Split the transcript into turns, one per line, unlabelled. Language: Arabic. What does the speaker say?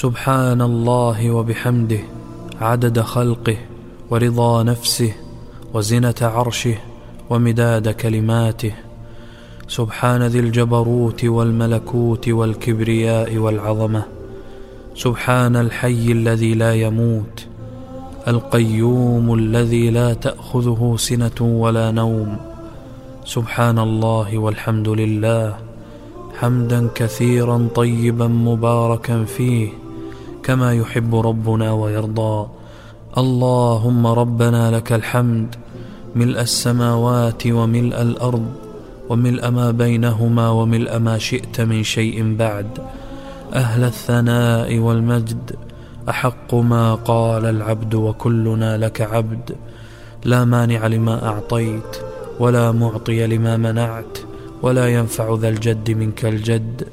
سبحان الله وبحمده عدد خلقه ورضا نفسه وزنة عرشه ومداد كلماته. سبحان ذي الجبروت والملكوت والكبرياء والعظمة. سبحان الحي الذي لا يموت. القيوم الذي لا تأخذه سنة ولا نوم. سبحان الله والحمد لله. حمدا كثيرا طيبا مباركا فيه. كما يحب ربنا ويرضى. اللهم ربنا لك الحمد ملء السماوات وملء الأرض وملء ما بينهما وملء ما شئت من شيء بعد. أهل الثناء والمجد أحق ما قال العبد وكلنا لك عبد. لا مانع لما أعطيت ولا معطي لما منعت ولا ينفع ذا الجد منك الجد.